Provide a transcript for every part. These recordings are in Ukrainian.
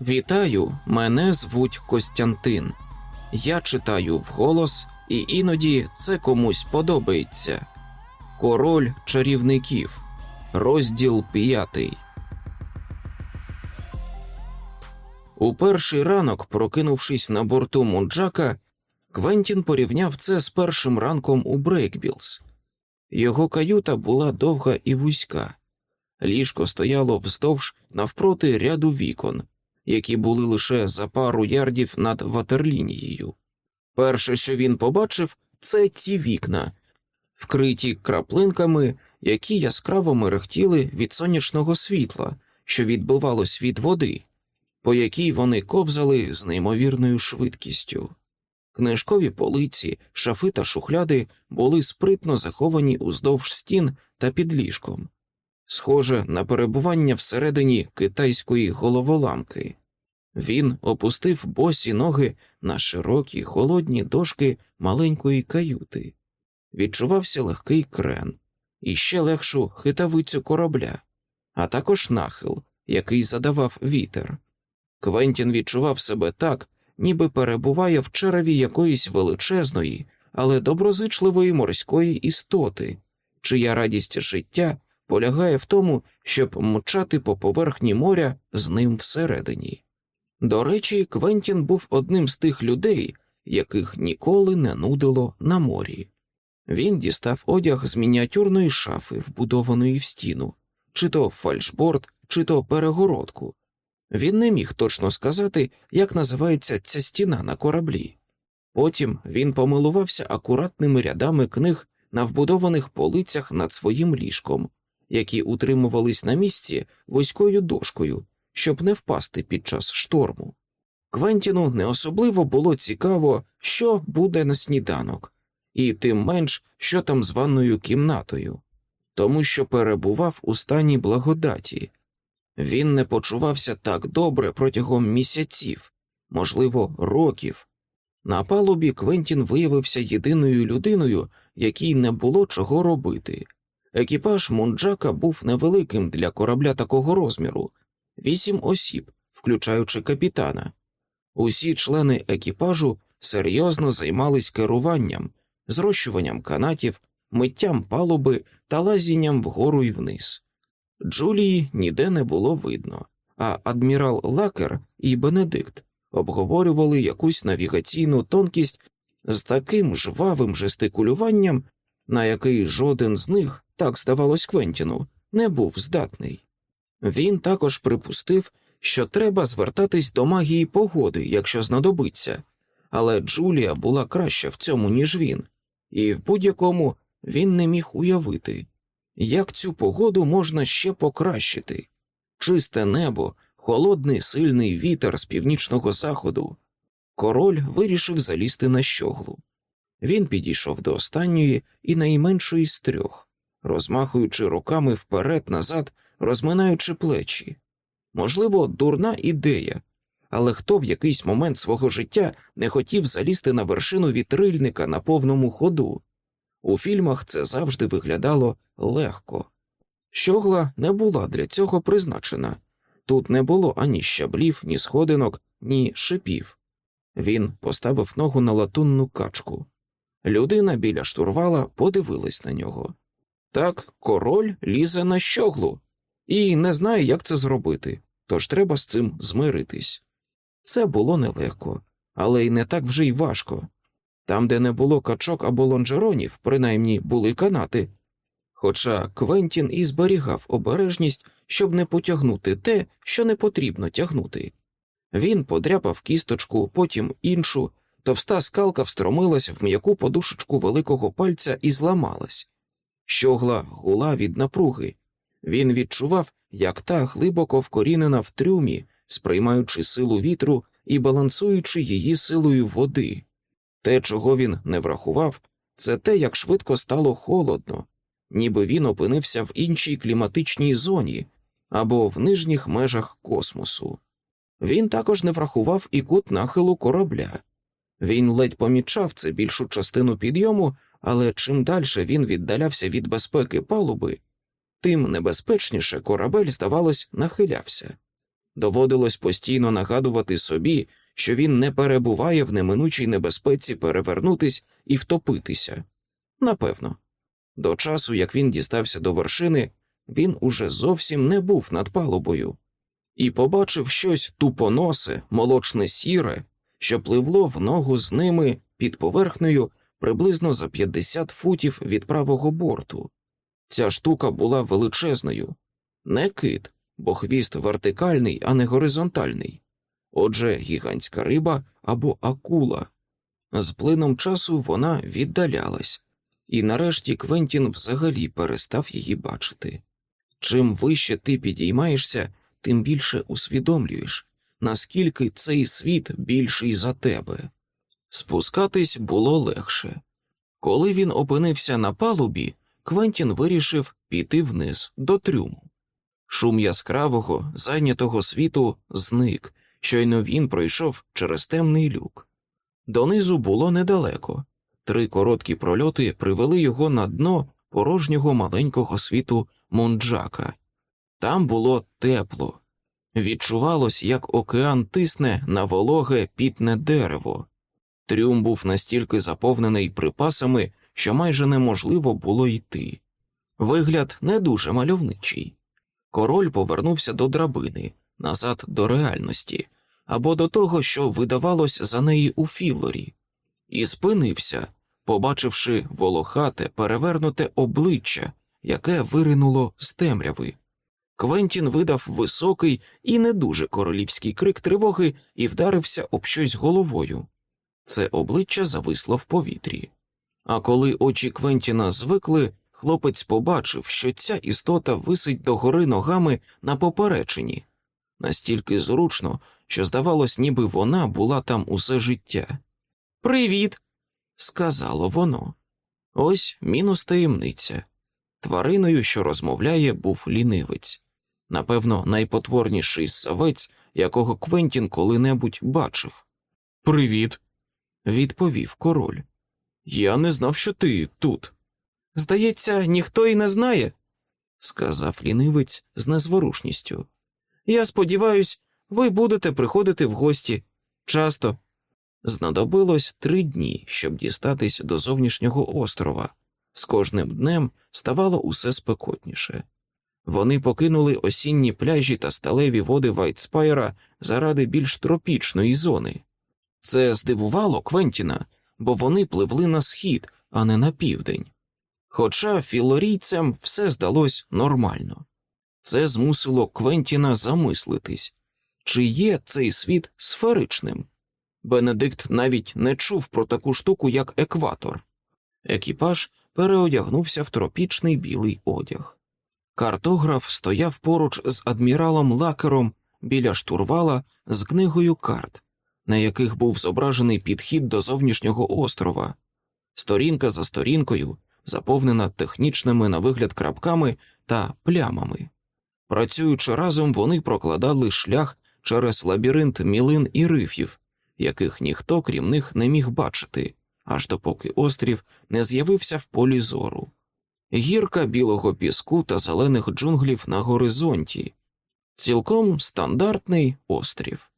Вітаю, мене звуть Костянтин. Я читаю вголос, і іноді це комусь подобається. Король чарівників, розділ п'ятий. У перший ранок, прокинувшись на борту Мунджака, Квентін порівняв це з першим ранком у Брейкбілз. Його каюта була довга і вузька. Ліжко стояло вздовж навпроти ряду вікон, які були лише за пару ярдів над ватерлінією. Перше, що він побачив, це ці вікна, вкриті краплинками, які яскраво мерехтіли від сонячного світла, що відбивалось від води, по якій вони ковзали з неймовірною швидкістю. Книжкові полиці, шафи та шухляди були спритно заховані уздовж стін та під ліжком, схоже на перебування всередині китайської головоламки. Він опустив босі ноги на широкі холодні дошки маленької каюти, відчувався легкий крен і ще легшу хитавицю корабля, а також нахил, який задавав вітер. Квентін відчував себе так, ніби перебуває в череві якоїсь величезної, але доброзичливої морської істоти, чия радість життя полягає в тому, щоб мчати по поверхні моря з ним всередині. До речі, Квентін був одним з тих людей, яких ніколи не нудило на морі. Він дістав одяг з мініатюрної шафи, вбудованої в стіну, чи то фальшборд, чи то перегородку. Він не міг точно сказати, як називається ця стіна на кораблі. Потім він помилувався акуратними рядами книг на вбудованих полицях над своїм ліжком, які утримувались на місці вузькою дошкою, щоб не впасти під час шторму. Квентіну не особливо було цікаво, що буде на сніданок, і тим менш, що там з ванною кімнатою, тому що перебував у стані благодаті. Він не почувався так добре протягом місяців, можливо, років. На палубі Квентін виявився єдиною людиною, якій не було чого робити. Екіпаж Мунджака був невеликим для корабля такого розміру вісім осіб, включаючи капітана. Усі члени екіпажу серйозно займались керуванням, зрощуванням канатів, миттям палуби та лазінням вгору і вниз. Джулії ніде не було видно, а адмірал Лакер і Бенедикт обговорювали якусь навігаційну тонкість з таким жвавим жестикулюванням, на який жоден з них, так здавалось Квентіну, не був здатний. Він також припустив, що треба звертатись до магії погоди, якщо знадобиться, але Джулія була краща в цьому, ніж він, і в будь-якому він не міг уявити, як цю погоду можна ще покращити чисте небо, холодний сильний вітер з північного заходу. Король вирішив залізти на щоглу. Він підійшов до останньої і найменшої з трьох, розмахуючи руками вперед назад, розминаючи плечі. Можливо, дурна ідея, але хто в якийсь момент свого життя не хотів залізти на вершину вітрильника на повному ходу. У фільмах це завжди виглядало легко. Щогла не була для цього призначена тут не було ані щаблів, ні сходинок, ні шипів. Він поставив ногу на латунну качку. Людина біля штурвала подивилась на нього. Так, король лізе на щоглу і не знає, як це зробити, тож треба з цим змиритись. Це було нелегко, але й не так вже й важко. Там, де не було качок або лонжеронів, принаймні були канати. Хоча Квентін і зберігав обережність, щоб не потягнути те, що не потрібно тягнути. Він подряпав кісточку, потім іншу, товста скалка встромилась в м'яку подушечку великого пальця і зламалась. Щогла гула від напруги. Він відчував, як та глибоко вкорінена в трюмі, сприймаючи силу вітру і балансуючи її силою води. Те, чого він не врахував, це те, як швидко стало холодно, ніби він опинився в іншій кліматичній зоні або в нижніх межах космосу. Він також не врахував і кут нахилу корабля. Він ледь помічав це більшу частину підйому, але чим далі він віддалявся від безпеки палуби, тим небезпечніше корабель, здавалось, нахилявся. Доводилось постійно нагадувати собі, що він не перебуває в неминучій небезпеці перевернутись і втопитися. Напевно, до часу, як він дістався до вершини, він уже зовсім не був над палубою і побачив щось тупоносе, молочне сіре, що пливло в ногу з ними під поверхнею приблизно за 50 футів від правого борту. Ця штука була величезною, не кит, бо хвіст вертикальний, а не горизонтальний. Отже, гігантська риба або акула. З плином часу вона віддалялась, і нарешті Квентін взагалі перестав її бачити. Чим вище ти підіймаєшся, тим більше усвідомлюєш, наскільки цей світ більший за тебе. Спускатись було легше. Коли він опинився на палубі, Квентін вирішив піти вниз до трюму. Шум яскравого, зайнятого світу зник, щойно він пройшов через темний люк. Донизу було недалеко. Три короткі прольоти привели його на дно порожнього маленького світу Монджака. Там було тепло. Відчувалось, як океан тисне на вологе пітне дерево. Трюм був настільки заповнений припасами, що майже неможливо було йти. Вигляд не дуже мальовничий. Король повернувся до драбини, назад до реальності, або до того, що видавалось за неї у філорі, і спинився, побачивши волохате, перевернуте обличчя, яке виринуло з темряви. Квентін видав високий і не дуже королівський крик тривоги і вдарився об щось головою. Це обличчя зависло в повітрі. А коли очі Квентіна звикли, хлопець побачив, що ця істота висить догори ногами на поперечині, настільки зручно, що здавалось, ніби вона була там усе життя. Привіт, сказало воно. Ось мінус таємниця. Твариною, що розмовляє, був лінивець, напевно, найпотворніший савець, якого Квентін коли-небудь бачив. Привіт, відповів король. Я не знав, що ти тут. Здається, ніхто й не знає, сказав лінивець з незворушністю. Я сподіваюсь, ви будете приходити в гості часто. Знадобилось три дні, щоб дістатись до зовнішнього острова. З кожним днем ставало усе спекотніше. Вони покинули осінні пляжі та сталеві води Вайтспайра заради більш тропічної зони. Це здивувало Квентіна, бо вони пливли на схід, а не на південь. Хоча філорійцям все здалось нормально. Це змусило Квентіна замислитись, чи є цей світ сферичним. Бенедикт навіть не чув про таку штуку, як екватор. Екіпаж переодягнувся в тропічний білий одяг. Картограф стояв поруч з адміралом лакером біля штурвала з книгою карт, на яких був зображений підхід до зовнішнього острова, сторінка за сторінкою, заповнена технічними на вигляд крапками та плямами. Працюючи разом, вони прокладали шлях через лабіринт мілин і рифів, яких ніхто крім них не міг бачити, аж допоки острів не з'явився в полі зору. Гірка білого піску та зелених джунглів на горизонті, цілком стандартний острів.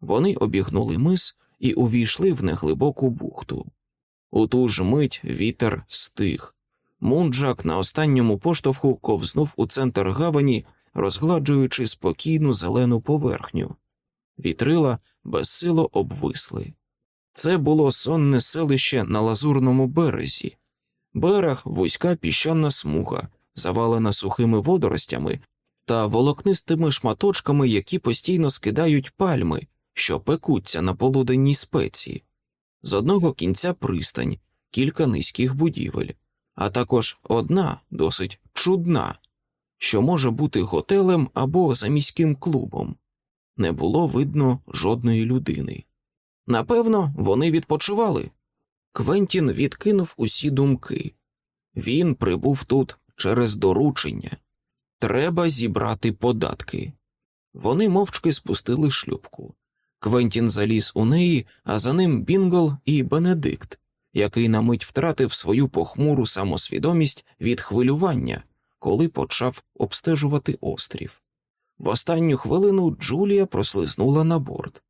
Вони обігнули мис і увійшли в неглибоку бухту. У ту ж мить вітер стих. Мунджак на останньому поштовху ковзнув у центр гавані, розгладжуючи спокійну зелену поверхню. Вітрила безсило обвисли. Це було сонне селище на лазурному березі. Берег вузька піщана смуга, завалена сухими водоростями та волокнистими шматочками, які постійно скидають пальми, що пекуться на полуденній спеці. З одного кінця пристань, кілька низьких будівель, а також одна досить чудна, що може бути готелем або заміським клубом. Не було видно жодної людини. Напевно, вони відпочивали. Квентін відкинув усі думки. Він прибув тут через доручення. Треба зібрати податки. Вони мовчки спустили шлюбку. Квентін заліз у неї, а за ним Бінгол і Бенедикт, який на мить втратив свою похмуру самосвідомість від хвилювання, коли почав обстежувати острів. В останню хвилину Джулія прослизнула на борт.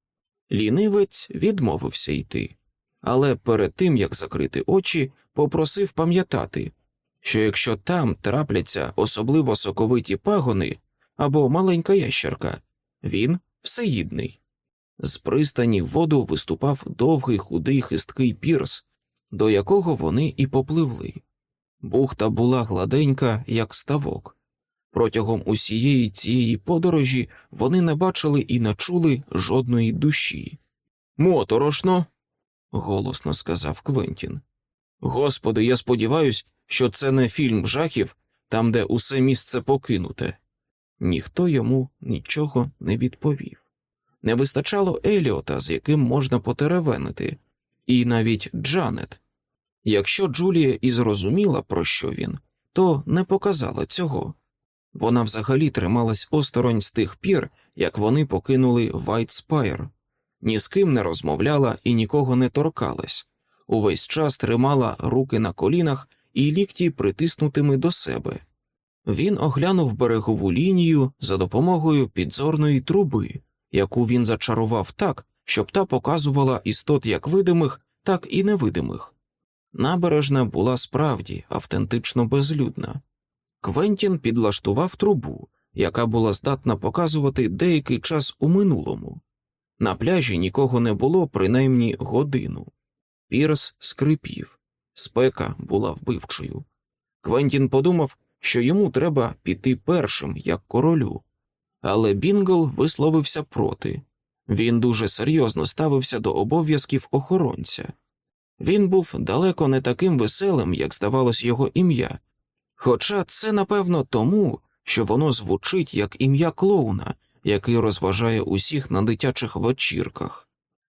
Лінивець відмовився йти, але перед тим як закрити очі, попросив пам'ятати, що якщо там трапляться особливо соковиті пагони або маленька ящерка, він всеїдний. З пристані в воду виступав довгий худий хисткий пірс, до якого вони і попливли. Бухта була гладенька, як ставок. Протягом усієї цієї подорожі вони не бачили і не чули жодної душі. Моторошно, голосно сказав Квентін. Господи, я сподіваюся, що це не фільм жахів, там, де усе місце покинуте. Ніхто йому нічого не відповів. Не вистачало Еліота, з яким можна потеревенити, і навіть Джанет. Якщо Джулія і зрозуміла, про що він, то не показала цього. Вона взагалі трималась осторонь з тих пір, як вони покинули Вайт Спайр. ні з ким не розмовляла і нікого не торкалась, увесь час тримала руки на колінах і лікті притиснутими до себе. Він оглянув берегову лінію за допомогою підзорної труби, яку він зачарував так, щоб та показувала істот як видимих, так і невидимих. Набережна була справді автентично безлюдна. Квентін підлаштував трубу, яка була здатна показувати деякий час у минулому. На пляжі нікого не було принаймні годину. Пірс скрипів, спека була вбивчою. Квентін подумав, що йому треба піти першим, як королю, але Бінгл висловився проти. Він дуже серйозно ставився до обов'язків охоронця. Він був далеко не таким веселим, як здавалось його ім'я, хоча це, напевно, тому, що воно звучить як ім'я клоуна, який розважає усіх на дитячих вечірках.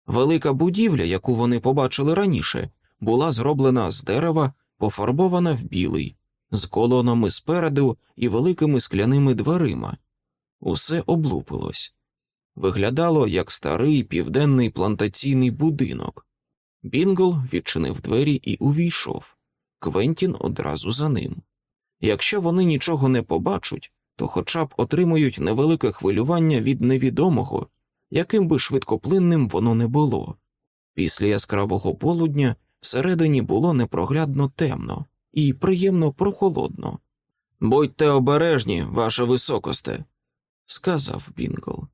Велика будівля, яку вони побачили раніше, була зроблена з дерева, пофарбована в білий, з колонами спереду і великими скляними дверима. Усе облупилось. Виглядало як старий південний плантаційний будинок. Бінгл відчинив двері і увійшов. Квентін одразу за ним. Якщо вони нічого не побачать, то хоча б отримують невелике хвилювання від невідомого, яким би швидкоплинним воно не було. Після яскравого полудня всередині було непроглядно темно і приємно прохолодно. Будьте обережні, ваше високосте, сказав Бінгл.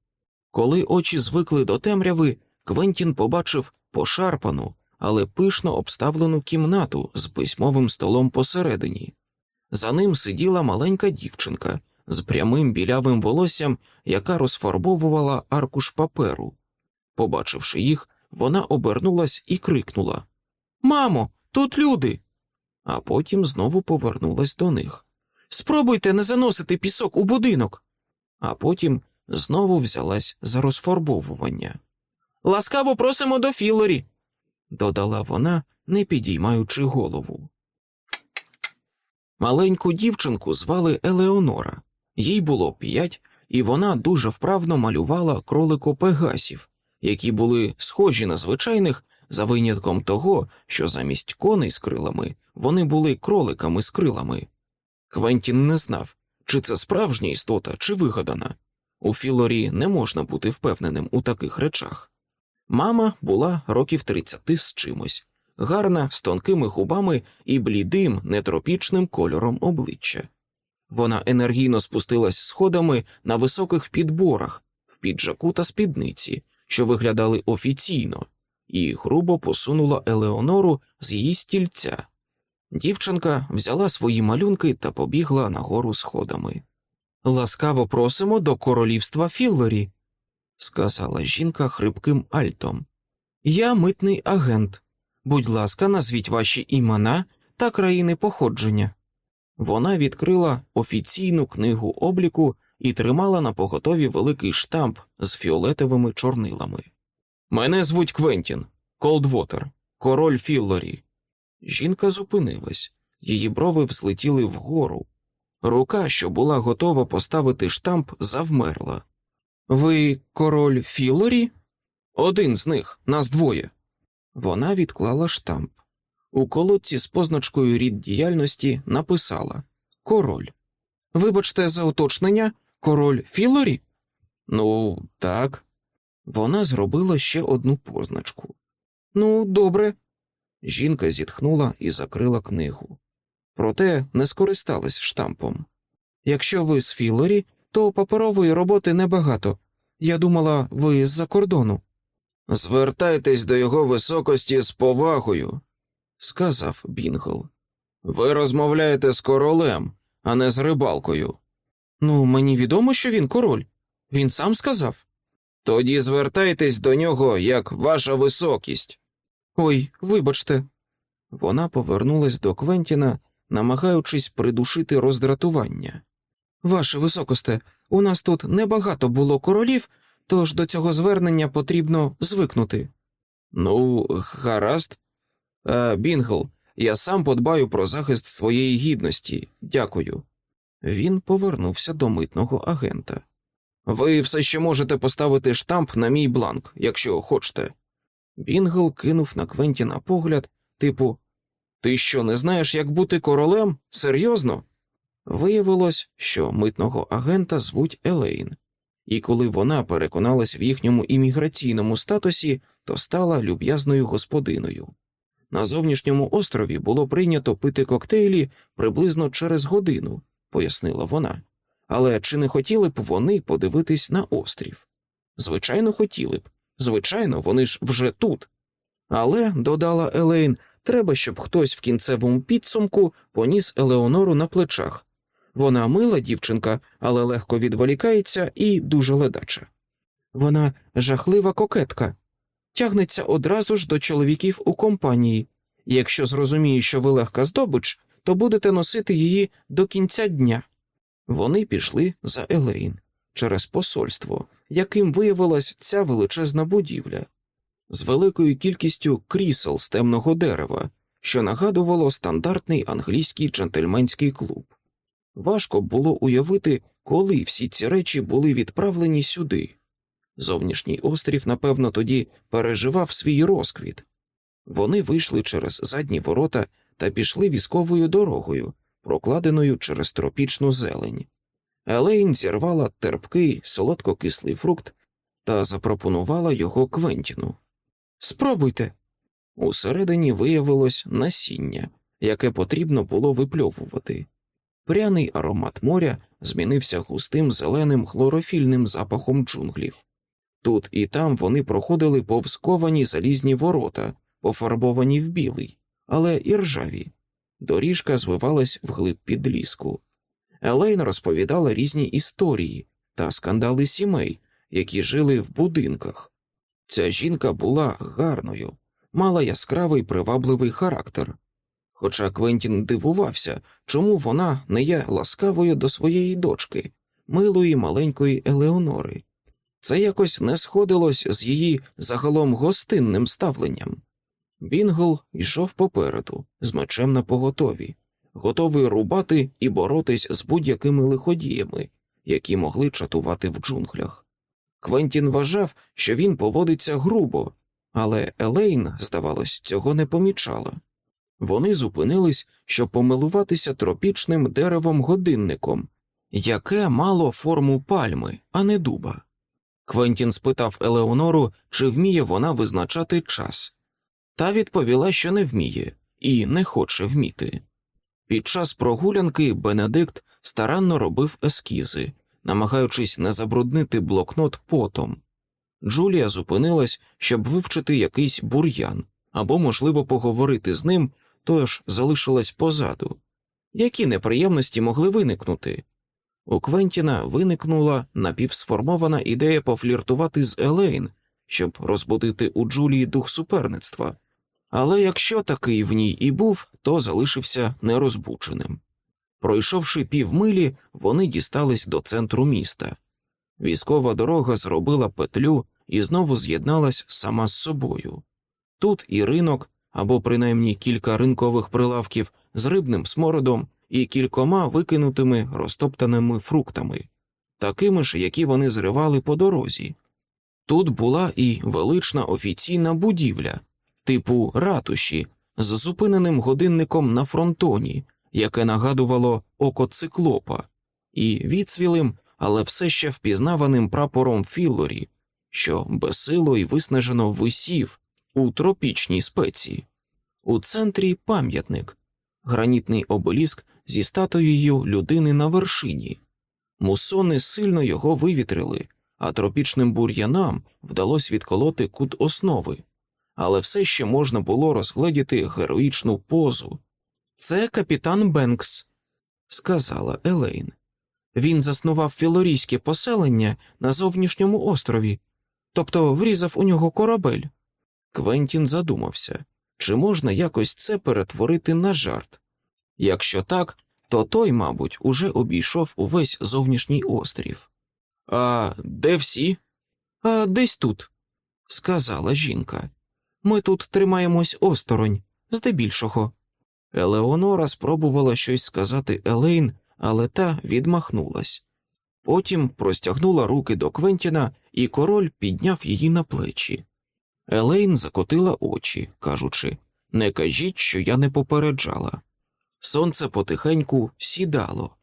Коли очі звикли до темряви, Квентін побачив пошарпану, але пишно обставлену кімнату з письмовим столом посередині. За ним сиділа маленька дівчинка з прямим білявим волоссям, яка розфарбовувала аркуш паперу. Побачивши їх, вона обернулась і крикнула Мамо, тут люди. А потім знову повернулась до них. Спробуйте не заносити пісок у будинок. А потім знову взялась за розфарбовування. Ласкаво просимо до Філорі, додала вона, не підіймаючи голову. Маленьку дівчинку звали Елеонора, їй було п'ять, і вона дуже вправно малювала кролико пегасів, які були схожі на звичайних, за винятком того, що замість коней з крилами вони були кроликами з крилами. Квентін не знав, чи це справжня істота, чи вигадана. У Філорі не можна бути впевненим у таких речах. Мама була років тридцяти з чимось, гарна, з тонкими губами і блідим, нетропічним кольором обличчя. Вона енергійно спустилась сходами на високих підборах, в піджаку та спідниці, що виглядали офіційно, і грубо посунула Елеонору з її стільця. Дівчинка взяла свої малюнки та побігла нагору сходами. Ласкаво просимо до королівства Філлорі, сказала жінка хрипким альтом. Я митний агент. Будь ласка, назвіть ваші імена та країни походження. Вона відкрила офіційну книгу обліку і тримала на поготові великий штамп з фіолетовими чорнилами. Мене звуть Квентін, Колдвотер, король Філлорі. Жінка зупинилась, її брови взлетіли вгору. Рука, що була готова поставити штамп, завмерла. Ви король Філорі? Один з них, нас двоє. Вона відклала штамп. У колодці з позначкою рід діяльності написала Король. Вибачте за уточнення, король Філорі? Ну, так. Вона зробила ще одну позначку. Ну, добре. Жінка зітхнула і закрила книгу. Проте не скористалась штампом. Якщо ви з Філорі, то паперової роботи небагато. Я думала, ви з-за кордону. Звертайтесь до його високості з повагою, сказав Бінгл. Ви розмовляєте з королем, а не з рибалкою. Ну, мені відомо, що він король. Він сам сказав. Тоді звертайтесь до нього як ваша високість. Ой, вибачте. Вона повернулась до Квентіна, намагаючись придушити роздратування. Ваше високосте, у нас тут небагато було королів, тож до цього звернення потрібно звикнути. Ну, гаразд. Е, Бінгл, я сам подбаю про захист своєї гідності. Дякую. Він повернувся до митного агента. Ви все ще можете поставити штамп на мій бланк, якщо хочете. Бінгл кинув на Квентіна погляд, типу, ти що, не знаєш, як бути королем? Серйозно? Виявилось, що митного агента звуть Елейн, і коли вона переконалась в їхньому імміграційному статусі, то стала люб'язною господиною. На зовнішньому острові було прийнято пити коктейлі приблизно через годину, пояснила вона. Але чи не хотіли б вони подивитись на острів? Звичайно, хотіли б. Звичайно, вони ж вже тут. Але, додала Елейн, треба, щоб хтось в кінцевому підсумку поніс Елеонору на плечах. Вона мила дівчинка, але легко відволікається і дуже ледача. Вона жахлива кокетка, тягнеться одразу ж до чоловіків у компанії, якщо зрозуміє, що ви легка здобич, то будете носити її до кінця дня. Вони пішли за Елейн через посольство, яким виявилась ця величезна будівля, з великою кількістю крісел з темного дерева, що нагадувало стандартний англійський джентльменський клуб. Важко було уявити, коли всі ці речі були відправлені сюди. Зовнішній острів, напевно, тоді переживав свій розквіт. Вони вийшли через задні ворота та пішли військовою дорогою, прокладеною через тропічну зелень. Елейн зірвала терпкий солодкокислий фрукт та запропонувала його Квентіну. Спробуйте. Усередині виявилось насіння, яке потрібно було випльовувати. Пряний аромат моря змінився густим зеленим хлорофільним запахом джунглів. Тут і там вони проходили повсковані залізні ворота, пофарбовані в білий, але і ржаві. Доріжка звивалась вглиб під ліску. Елейн розповідала різні історії та скандали сімей, які жили в будинках. Ця жінка була гарною, мала яскравий привабливий характер. Хоча Квентін дивувався, чому вона не є ласкавою до своєї дочки, милої маленької Елеонори. Це якось не сходилось з її загалом гостинним ставленням. Бінгл йшов попереду, з мечем на поготові, готовий рубати і боротись з будь-якими лиходіями, які могли чатувати в джунглях. Квентін вважав, що він поводиться грубо, але Елейн, здавалось, цього не помічала. Вони зупинились, щоб помилуватися тропічним деревом годинником, яке мало форму пальми, а не дуба. Квентін спитав Елеонору, чи вміє вона визначати час, та відповіла, що не вміє і не хоче вміти. Під час прогулянки Бенедикт старанно робив ескізи, намагаючись не забруднити блокнот потом. Джулія зупинилась, щоб вивчити якийсь бур'ян або, можливо, поговорити з ним, тож залишилась позаду. Які неприємності могли виникнути? У Квентіна виникнула напівсформована ідея пофліртувати з Елейн, щоб розбудити у Джулії дух суперництва, але якщо такий в ній і був, то залишився нерозбученим. Пройшовши півмилі, вони дістались до центру міста. Військова дорога зробила петлю і знову з'єдналась сама з собою. Тут і ринок, або принаймні кілька ринкових прилавків з рибним смородом і кількома викинутими розтоптаними фруктами, такими ж, які вони зривали по дорозі. Тут була і велична офіційна будівля, типу ратуші, з зупиненим годинником на фронтоні, яке нагадувало око циклопа, і відсвілим але все ще впізнаваним прапором Філорі, що безсило і виснажено висів у тропічній спеції. У центрі пам'ятник, гранітний обеліск зі статуєю людини на вершині. Мусони сильно його вивітрили, а тропічним бур'янам вдалося відколоти кут основи, але все ще можна було розгледіти героїчну позу. Це капітан Бенкс, сказала Елейн. Він заснував філорійське поселення на зовнішньому острові, тобто врізав у нього корабель. Квентін задумався, чи можна якось це перетворити на жарт. Якщо так, то той, мабуть, уже обійшов увесь зовнішній острів. А де всі? А десь тут, сказала жінка. Ми тут тримаємось осторонь, здебільшого. Елеонора спробувала щось сказати Елейн, але та відмахнулась. Потім простягнула руки до Квентіна, і король підняв її на плечі. Елейн закотила очі, кажучи Не кажіть, що я не попереджала. Сонце потихеньку сідало,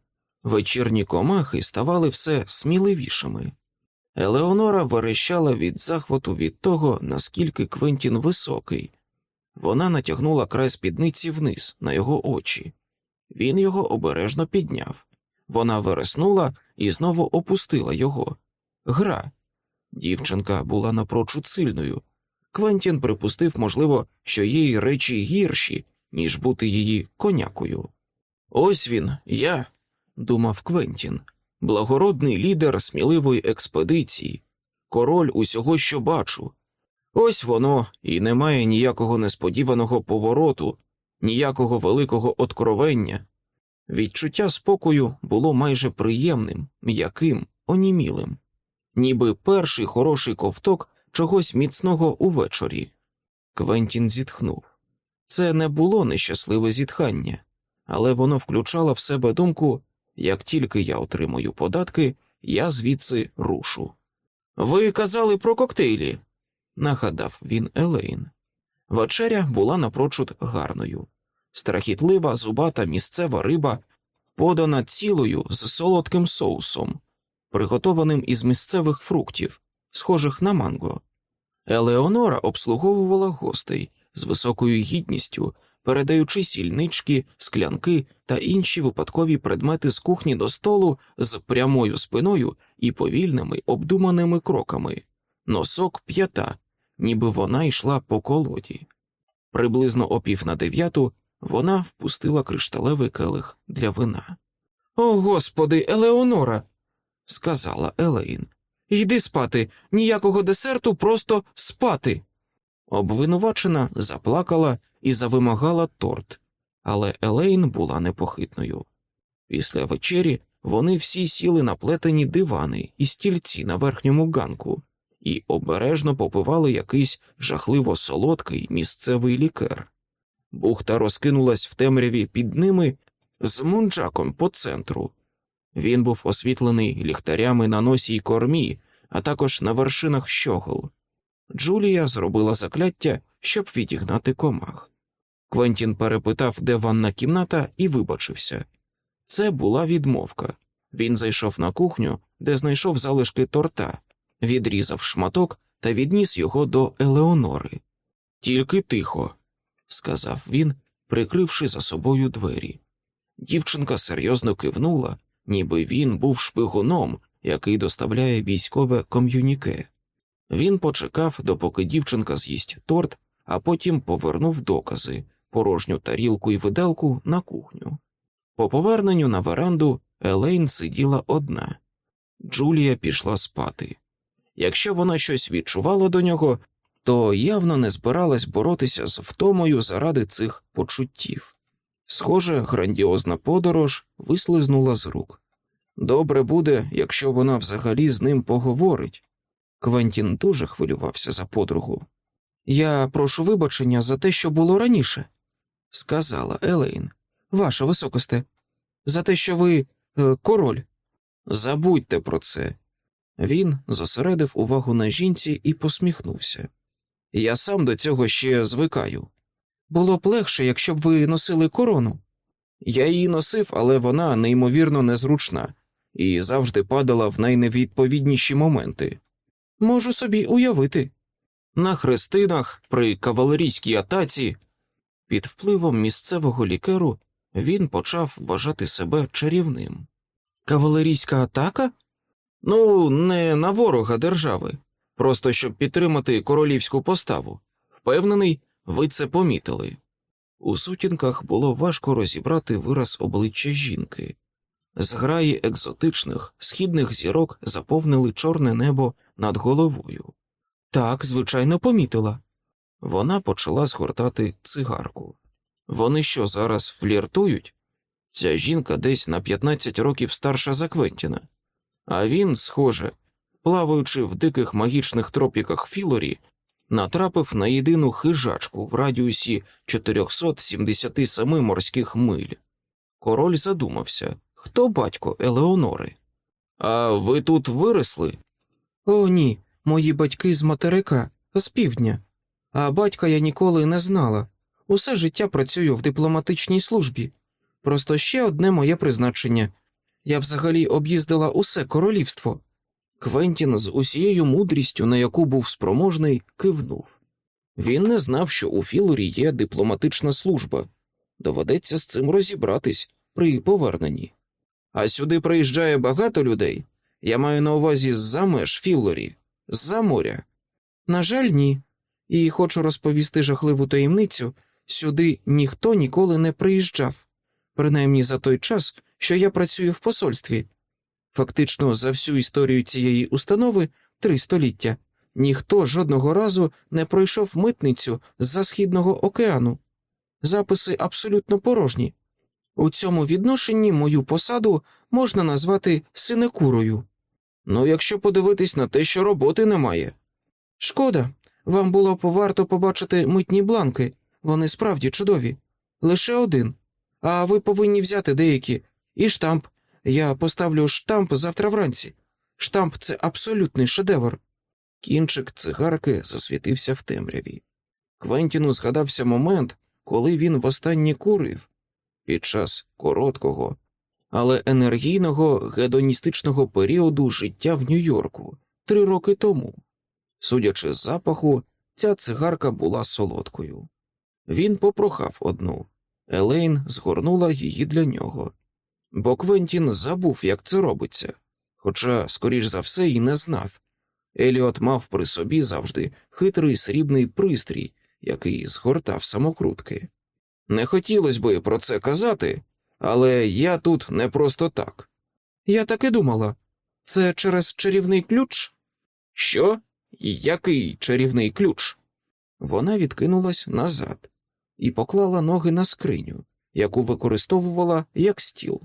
вечірні комахи ставали все сміливішими. Елеонора верещала від захвату від того, наскільки Квентін високий. Вона натягнула край спідниці вниз на його очі. Він його обережно підняв. Вона вереснула і знову опустила його. Гра. Дівчинка була напрочуд сильною. Квентін припустив, можливо, що її речі гірші, ніж бути її конякою. Ось він, я, думав Квентін, благородний лідер сміливої експедиції, король усього, що бачу. Ось воно і немає ніякого несподіваного повороту, ніякого великого откровення. Відчуття спокою було майже приємним, м'яким, онімілим, ніби перший хороший ковток чогось міцного увечорі. Квентін зітхнув. Це не було нещасливе зітхання, але воно включало в себе думку як тільки я отримую податки, я звідси рушу. Ви казали про коктейлі, нагадав він Елейн. Вечеря була напрочуд гарною, страхітлива зубата місцева риба, подана цілою з солодким соусом, приготованим із місцевих фруктів, схожих на манго. Елеонора обслуговувала гостей з високою гідністю, передаючи сільнички, склянки та інші випадкові предмети з кухні до столу з прямою спиною і повільними обдуманими кроками, носок п'ята, ніби вона йшла по колоді. Приблизно опів на дев'яту вона впустила кришталевий келих для вина. О, господи, Елеонора, сказала Елейн. Йди спати, ніякого десерту, просто спати. Обвинувачена заплакала і завимагала торт, але Елейн була непохитною. Після вечері вони всі сіли на плетені дивани і стільці на верхньому ганку і обережно попивали якийсь жахливо солодкий місцевий лікер. Бухта розкинулась в темряві під ними з мунджаком по центру. Він був освітлений ліхтарями на носі й кормі, а також на вершинах щогол. Джулія зробила закляття, щоб відігнати комах. Квентін перепитав, де ванна кімната, і вибачився. Це була відмовка. Він зайшов на кухню, де знайшов залишки торта, відрізав шматок та відніс його до Елеонори. Тільки тихо, сказав він, прикривши за собою двері. Дівчинка серйозно кивнула, ніби він був шпигуном, який доставляє військове ком'юніке. Він почекав, допоки дівчинка з'їсть торт, а потім повернув докази, порожню тарілку і виделку на кухню. По поверненню на веранду Елейн сиділа одна. Джулія пішла спати. Якщо вона щось відчувала до нього, то явно не збиралась боротися з втомою заради цих почуттів. Схоже, грандіозна подорож вислизнула з рук. Добре буде, якщо вона взагалі з ним поговорить. Квентін дуже хвилювався за подругу. Я прошу вибачення за те, що було раніше, сказала Елейн, ваша високосте, за те, що ви е, король. Забудьте про це. Він зосередив увагу на жінці і посміхнувся. Я сам до цього ще звикаю. Було б легше, якщо б ви носили корону. Я її носив, але вона неймовірно незручна. і завжди падала в найневідповідніші моменти. Можу собі уявити. На хрестинах при кавалерійській атаці під впливом місцевого лікеру він почав вважати себе чарівним. Кавалерійська атака? Ну, не на ворога держави, просто щоб підтримати королівську поставу. Впевнений, ви це помітили. У сутінках було важко розібрати вираз обличчя жінки. Зграї екзотичних східних зірок заповнили чорне небо над головою. Так, звичайно, помітила. Вона почала згортати цигарку. Вони що зараз фліртують? Ця жінка десь на 15 років старша за Квентіна, а він, схоже, плаваючи в диких магічних тропіках Філорі, натрапив на єдину хижачку в радіусі 477 морських миль. Король задумався, хто батько Елеонори. А ви тут виросли? О, ні, мої батьки з материка, з півдня. А батька я ніколи не знала. Усе життя працюю в дипломатичній службі. Просто ще одне моє призначення. Я взагалі об'їздила усе королівство. Квентін з усією мудрістю, на яку був спроможний, кивнув. Він не знав, що у Філорі є дипломатична служба. Доведеться з цим розібратись при поверненні. А сюди приїжджає багато людей. Я маю на увазі з-за меж Філорі, з-за моря. На жаль, ні. І хочу розповісти жахливу таємницю сюди ніхто ніколи не приїжджав, принаймні за той час, що я працюю в посольстві. Фактично, за всю історію цієї установи три століття ніхто жодного разу не пройшов митницю з-за Східного океану. Записи абсолютно порожні. У цьому відношенні мою посаду можна назвати синекурою. Ну, якщо подивитись на те, що роботи немає. Шкода, вам було б варто побачити митні бланки, вони справді чудові. Лише один. А ви повинні взяти деякі. І штамп. Я поставлю штамп завтра вранці. Штамп це абсолютний шедевр. Кінчик цигарки засвітився в темряві. Квентіну згадався момент, коли він востаннє курив під час короткого, але енергійного гедоністичного періоду життя в Нью-Йорку три роки тому. Судячи з запаху, ця цигарка була солодкою. Він попрохав одну. Елейн згорнула її для нього, бо Квентін забув, як це робиться, хоча, скоріш за все, і не знав. Еліот мав при собі завжди хитрий срібний пристрій, який згортав самокрутки. Не хотілося би про це казати, але я тут не просто так. Я так і думала. Це через чарівний ключ? Що? Який чарівний ключ? Вона відкинулась назад і поклала ноги на скриню, яку використовувала як стіл.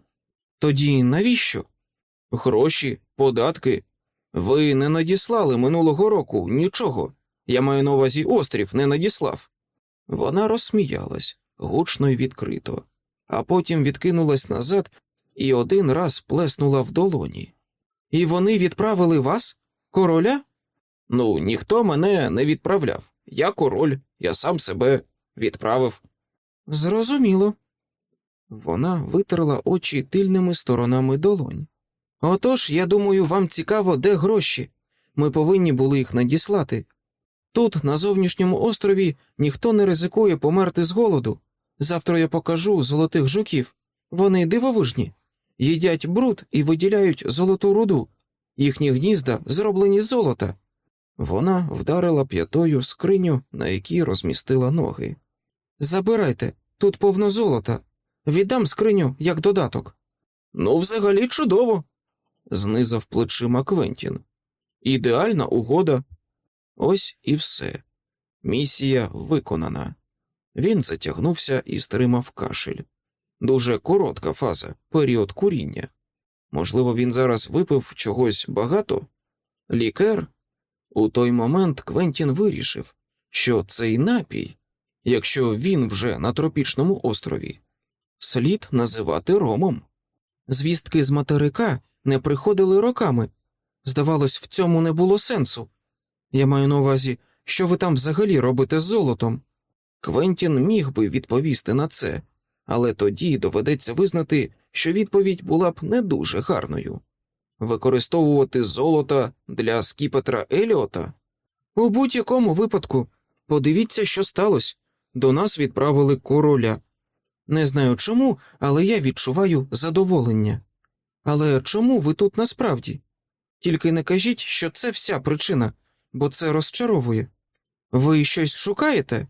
Тоді навіщо? Гроші, податки. Ви не надіслали минулого року нічого. Я маю на увазі острів не надіслав. Вона розсміялась гучно й відкрито, а потім відкинулась назад і один раз плеснула в долоні. І вони відправили вас, короля? Ну, ніхто мене не відправляв. Я король, я сам себе відправив. Зрозуміло. Вона витерла очі тильними сторонами долонь. Отож, я думаю, вам цікаво, де гроші. Ми повинні були їх надіслати. Тут, на зовнішньому острові, ніхто не ризикує померти з голоду. Завтра я покажу золотих жуків. Вони дивовижні, їдять бруд і виділяють золоту руду. Їхні гнізда зроблені з золота. Вона вдарила п'ятою скриню, на якій розмістила ноги. Забирайте, тут повно золота. Віддам скриню як додаток. Ну, взагалі чудово, знизав плечима Квентін. Ідеальна угода. Ось і все. Місія виконана. Він затягнувся і стримав кашель. Дуже коротка фаза, період куріння. Можливо, він зараз випив чогось багато? Лікер? У той момент Квентін вирішив, що цей напій, якщо він вже на тропічному острові, слід називати ромом. Звістки з материка не приходили роками. Здавалось, в цьому не було сенсу. Я маю на увазі, що ви там взагалі робите з золотом. Квентін міг би відповісти на це, але тоді доведеться визнати, що відповідь була б не дуже гарною. Використовувати золото для скіпетра Еліота? У будь-якому випадку, подивіться, що сталося. До нас відправили короля. Не знаю чому, але я відчуваю задоволення. Але чому ви тут насправді? Тільки не кажіть, що це вся причина, бо це розчаровує. Ви щось шукаєте?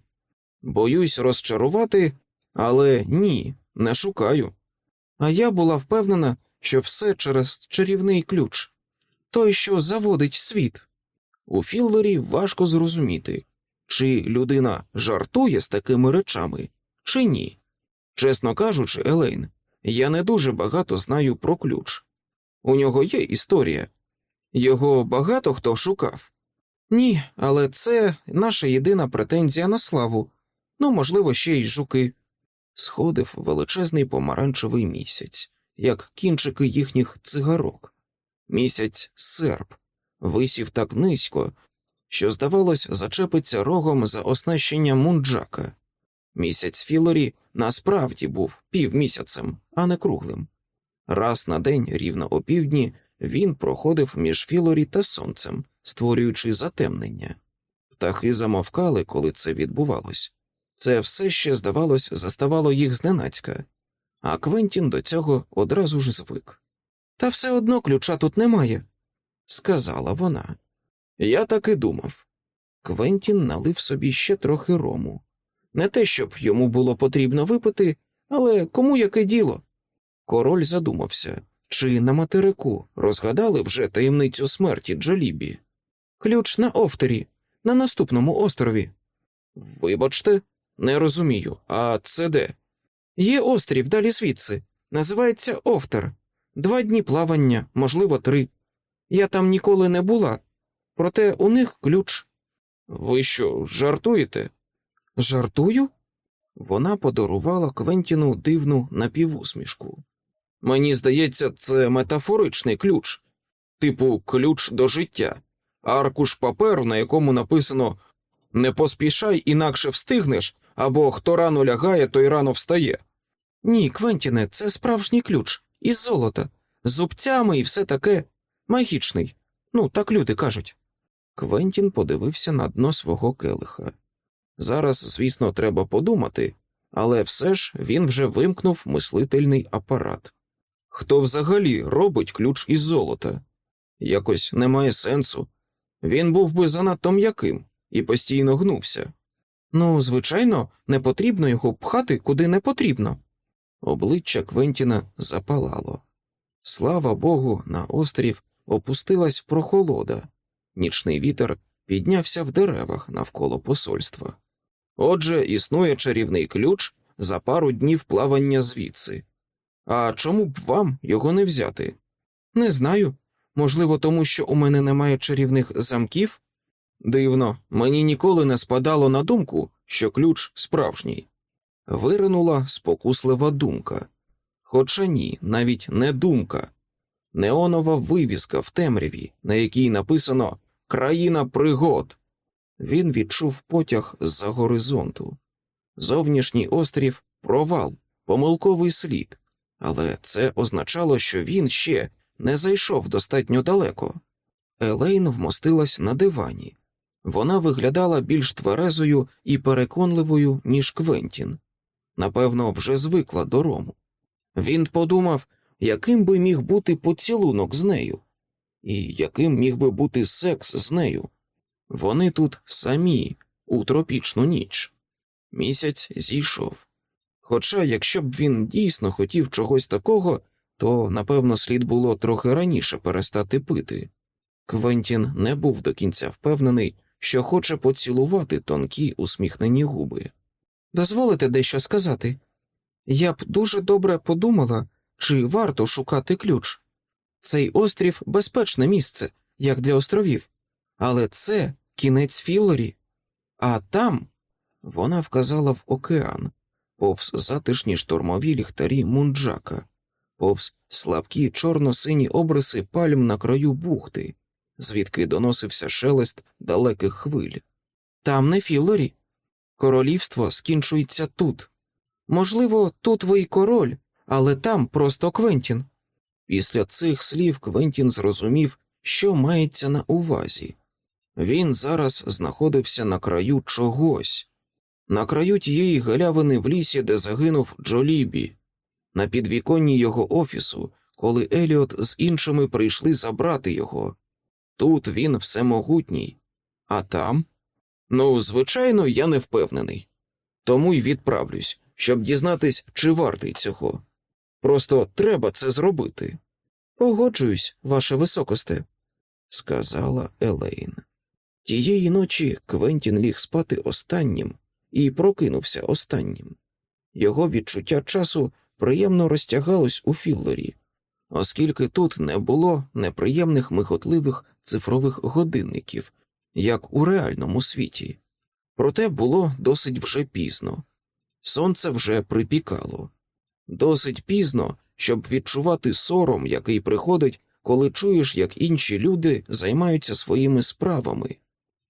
Боюсь розчарувати, але ні, не шукаю. А я була впевнена, що все через чарівний ключ той, що заводить світ. У Філлорі важко зрозуміти, чи людина жартує з такими речами, чи ні. Чесно кажучи, Елейн, я не дуже багато знаю про ключ. У нього є історія. Його багато хто шукав. Ні, але це наша єдина претензія на славу, ну, можливо, ще й жуки. Сходив величезний помаранчевий місяць, як кінчики їхніх цигарок. Місяць серп висів так низько, що, здавалось, зачепиться рогом за оснащення мунджака. Місяць Філорі насправді був півмісяцем, а не круглим. Раз на день, рівно о півдні, він проходив між Філорі та сонцем, створюючи затемнення. Птахи замовкали, коли це відбувалось. Це все ще, здавалось, заставало їх зненацька, а Квентін до цього одразу ж звик. Та все одно ключа тут немає, сказала вона. Я так і думав. Квентін налив собі ще трохи рому. Не те, щоб йому було потрібно випити, але кому яке діло? Король задумався, чи на материку розгадали вже таємницю смерті Джолібі? Ключ на Офтері, на наступному острові. Вибачте, не розумію, а це де? Є острів далі звідси. Називається Офтер. Два дні плавання, можливо, три. Я там ніколи не була, проте у них ключ. Ви що, жартуєте? Жартую? Вона подарувала Квентіну дивну напівусмішку. Мені здається, це метафоричний ключ, типу ключ до життя, аркуш паперу, на якому написано Не поспішай, інакше встигнеш, або хто рано лягає, той рано встає. Ні, Квентіне, це справжній ключ із золота, з зубцями і все таке магічний. Ну, так люди кажуть. Квентін подивився на дно свого келиха. Зараз, звісно, треба подумати, але все ж він вже вимкнув мислительний апарат. Хто взагалі робить ключ із золота? Якось немає сенсу. Він був би занадто м'яким і постійно гнувся. Ну, звичайно, не потрібно його пхати куди не потрібно. Обличчя Квентіна запалало. Слава Богу, на острів опустилась прохолода, нічний вітер піднявся в деревах навколо посольства. Отже, існує чарівний ключ за пару днів плавання звідси. А чому б вам його не взяти? Не знаю. Можливо, тому що у мене немає чарівних замків? Дивно, мені ніколи не спадало на думку, що ключ справжній. Виринула спокуслива думка. Хоча ні, навіть не думка, неонова вивіска в темряві, на якій написано Країна пригод. Він відчув потяг з-за горизонту. Зовнішній острів провал, помилковий слід, але це означало, що він ще не зайшов достатньо далеко. Елейн вмостилась на дивані. Вона виглядала більш тверезою і переконливою, ніж Квентін. Напевно, вже звикла до рому. Він подумав, яким би міг бути поцілунок з нею, і яким міг би бути секс з нею. Вони тут самі у тропічну ніч. Місяць зійшов. Хоча, якщо б він дійсно хотів чогось такого, то напевно слід було трохи раніше перестати пити. Квентін не був до кінця впевнений, що хоче поцілувати тонкі усміхнені губи. Дозволите дещо сказати? Я б дуже добре подумала, чи варто шукати ключ. Цей острів безпечне місце, як для островів, але це кінець Філорі, а там вона вказала в океан, повз затишні штурмові ліхтарі мунджака, повз слабкі чорно-сині обриси пальм на краю бухти, звідки доносився шелест далеких хвиль. Там не Філорі. Королівство скінчується тут. Можливо, тут ви й король, але там просто Квентін. Після цих слів Квентін зрозумів, що мається на увазі. Він зараз знаходився на краю чогось, на краю тієї галявини в лісі, де загинув Джолібі, на підвіконні його офісу, коли Еліот з іншими прийшли забрати його. Тут він всемогутній, а там? Ну, звичайно, я не впевнений. Тому й відправлюсь, щоб дізнатись, чи вартий цього. Просто треба це зробити. Погоджуюсь, ваше високосте, сказала Елейн. Тієї ночі Квентін ліг спати останнім і прокинувся останнім. Його відчуття часу приємно розтягалось у Філлорі, оскільки тут не було неприємних михотливих цифрових годинників, як у реальному світі. Проте було досить вже пізно. Сонце вже припікало, досить пізно, щоб відчувати сором, який приходить, коли чуєш, як інші люди займаються своїми справами.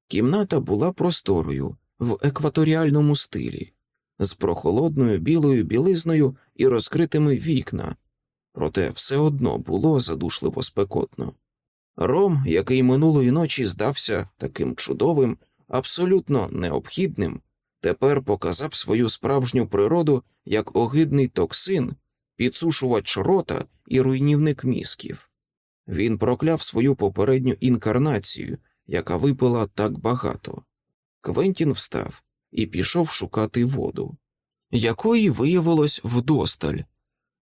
Кімната була просторою в екваторіальному стилі, з прохолодною білою білизною і розкритими вікна, проте все одно було задушливо спекотно. Ром, який минулої ночі здався таким чудовим, абсолютно необхідним, тепер показав свою справжню природу як огидний токсин, підсушувач рота і руйнівник мізків. Він прокляв свою попередню інкарнацію, яка випила так багато. Квентін встав і пішов шукати воду, якої виявилось вдосталь.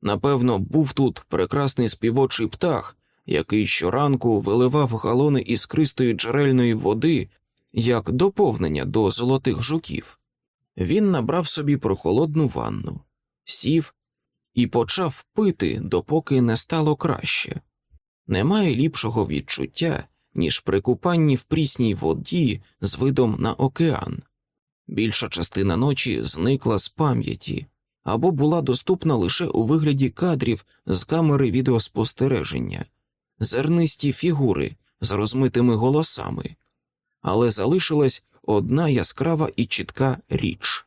Напевно, був тут прекрасний співочий птах, який щоранку виливав галони іскристої джерельної води як доповнення до золотих жуків. Він набрав собі прохолодну ванну, сів і почав пити, допоки не стало краще. Немає ліпшого відчуття, ніж при купанні в прісній воді з видом на океан. Більша частина ночі зникла з пам'яті або була доступна лише у вигляді кадрів з камери відеоспостереження, зернисті фігури з розмитими голосами, але залишилась одна яскрава і чітка річ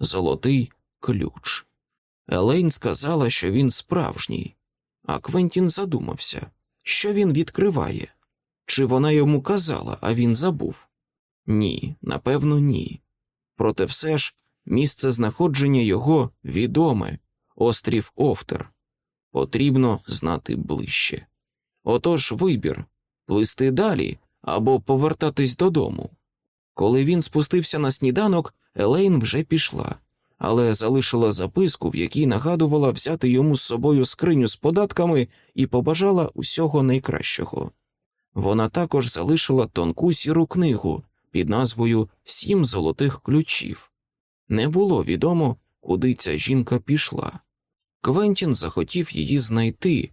золотий ключ. Елейн сказала, що він справжній, а Квентін задумався, що він відкриває. Чи вона йому казала, а він забув? Ні, напевно, ні. Проте все ж місце знаходження його відоме, острів Офтер. Потрібно знати ближче. Отож вибір плисти далі або повертатись додому. Коли він спустився на сніданок, Елейн вже пішла, але залишила записку, в якій нагадувала взяти йому з собою скриню з податками і побажала усього найкращого. Вона також залишила тонку сіру книгу під назвою Сім золотих ключів. Не було відомо, куди ця жінка пішла. Квентін захотів її знайти,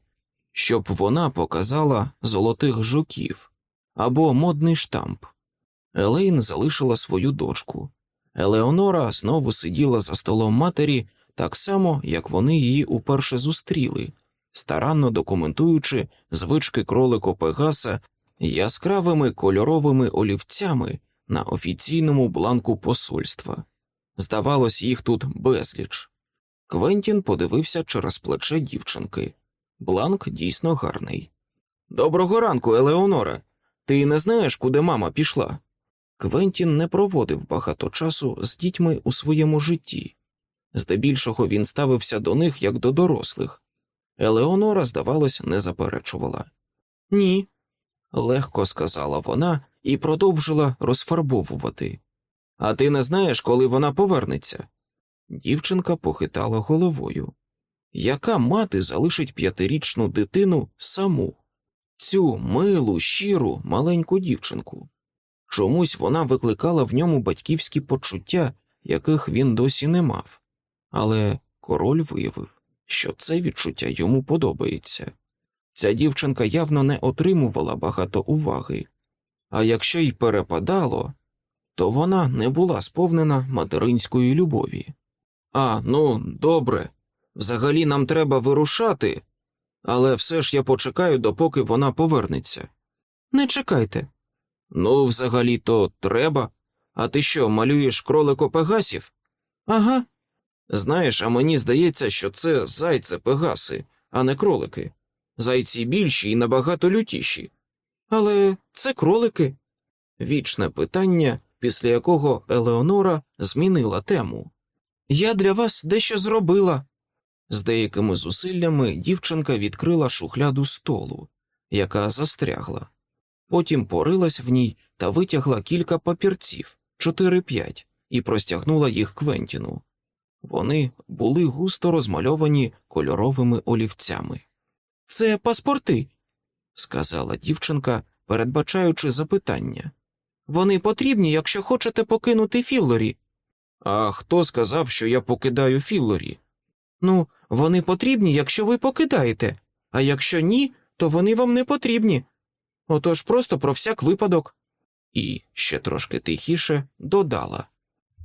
щоб вона показала золотих жуків або модний штамп. Елейн залишила свою дочку. Елеонора знову сиділа за столом матері так само, як вони її уперше зустріли, старанно документуючи звички кролико Пегаса яскравими кольоровими олівцями на офіційному бланку посольства. Здавалось, їх тут безліч. Квентін подивився через плече дівчинки. Бланк дійсно гарний. Доброго ранку, Елеонора. Ти не знаєш, куди мама пішла? Квентін не проводив багато часу з дітьми у своєму житті. Здебільшого він ставився до них як до дорослих. Елеонора, здавалось, не заперечувала. Ні, легко сказала вона і продовжила розфарбовувати. А ти не знаєш, коли вона повернеться? Дівчинка похитала головою. Яка мати залишить п'ятирічну дитину саму? Цю милу, щиру, маленьку дівчинку. Чомусь вона викликала в ньому батьківські почуття, яких він досі не мав, але король виявив, що це відчуття йому подобається. Ця дівчинка явно не отримувала багато уваги, а якщо й перепадало, то вона не була сповнена материнської любові. А, ну, добре, взагалі нам треба вирушати, але все ж я почекаю, допоки вона повернеться. Не чекайте. Ну, взагалі то треба. А ти що, малюєш кролико Пегасів? Ага. Знаєш, а мені здається, що це зайце Пегаси, а не кролики. Зайці більші і набагато лютіші. Але це кролики. Вічне питання, після якого Елеонора змінила тему. Я для вас дещо зробила. З деякими зусиллями дівчинка відкрила шухляду столу, яка застрягла. Потім порилась в ній та витягла кілька папірців, чотири-п'ять, і простягнула їх Квентіну. Вони були густо розмальовані кольоровими олівцями. Це паспорти, сказала дівчинка, передбачаючи запитання. Вони потрібні, якщо хочете покинути Філлорі. А хто сказав, що я покидаю Філлорі? Ну, вони потрібні, якщо ви покидаєте, а якщо ні, то вони вам не потрібні. Отож просто про всяк випадок. І ще трошки тихіше додала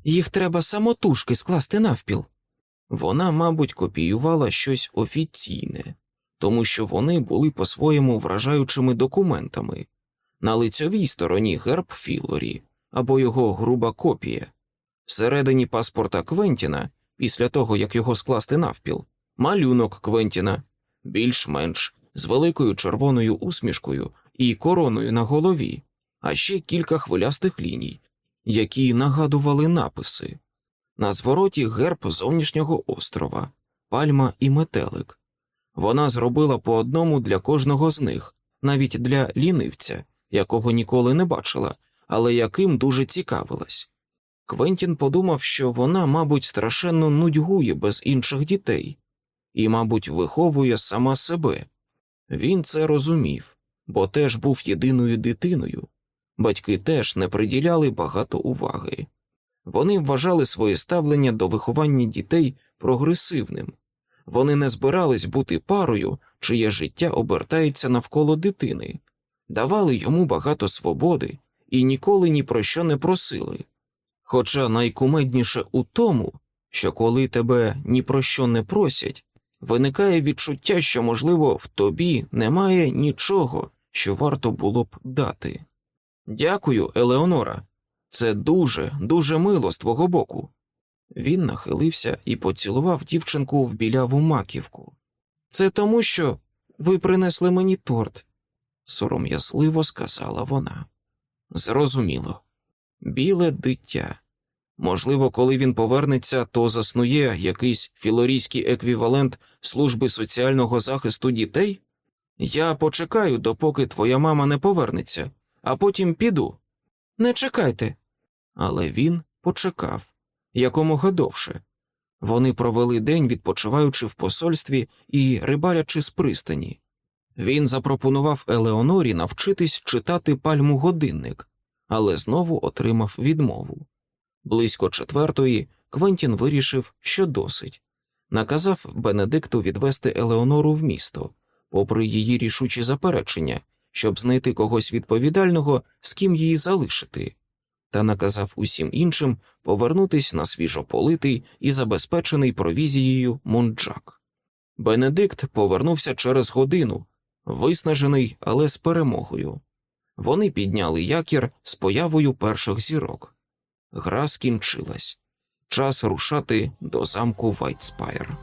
їх треба самотужки скласти навпіл. Вона, мабуть, копіювала щось офіційне, тому що вони були по-своєму вражаючими документами на лицьовій стороні герб Філорі або його груба копія, всередині паспорта Квентіна, після того як його скласти навпіл, малюнок Квентіна, більш-менш з великою червоною усмішкою і короною на голові, а ще кілька хвилястих ліній, які нагадували написи. На звороті герб зовнішнього острова, пальма і метелик. Вона зробила по одному для кожного з них, навіть для лінивця, якого ніколи не бачила, але яким дуже цікавилась. Квентін подумав, що вона, мабуть, страшенно нудьгує без інших дітей і, мабуть, виховує сама себе. Він це розумів, бо теж був єдиною дитиною. Батьки теж не приділяли багато уваги. Вони вважали своє ставлення до виховання дітей прогресивним, вони не збирались бути парою, чиє життя обертається навколо дитини, давали йому багато свободи і ніколи ні про що не просили. Хоча найкумедніше у тому, що коли тебе ні про що не просять, виникає відчуття, що, можливо, в тобі немає нічого, що варто було б дати. Дякую, Елеонора. Це дуже, дуже мило з твого боку. Він нахилився і поцілував дівчинку в біляву маківку. Це тому, що ви принесли мені торт, сором'язливо сказала вона. Зрозуміло, біле дитя. Можливо, коли він повернеться, то заснує якийсь філорійський еквівалент служби соціального захисту дітей? Я почекаю, допоки твоя мама не повернеться, а потім піду. Не чекайте. Але він почекав якомога довше. Вони провели день, відпочиваючи в посольстві і рибалячи з пристані. Він запропонував Елеонорі навчитись читати пальму годинник, але знову отримав відмову. Близько четвертої Квентін вирішив, що досить, наказав Бенедикту відвести Елеонору в місто, попри її рішучі заперечення, щоб знайти когось відповідального, з ким її залишити та наказав усім іншим повернутись на свіжополитий і забезпечений провізією мунджак. Бенедикт повернувся через годину, виснажений, але з перемогою. Вони підняли якір з появою перших зірок. Гра скінчилась. Час рушати до замку Вайтспайр.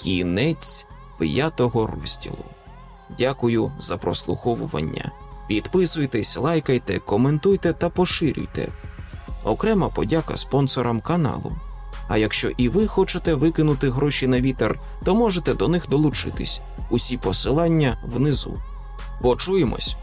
Кінець п'ятого розділу. Дякую за прослуховування. Підписуйтесь, лайкайте, коментуйте та поширюйте. Окрема подяка спонсорам каналу. А якщо і ви хочете викинути гроші на вітер, то можете до них долучитись. Усі посилання внизу. Почуємось!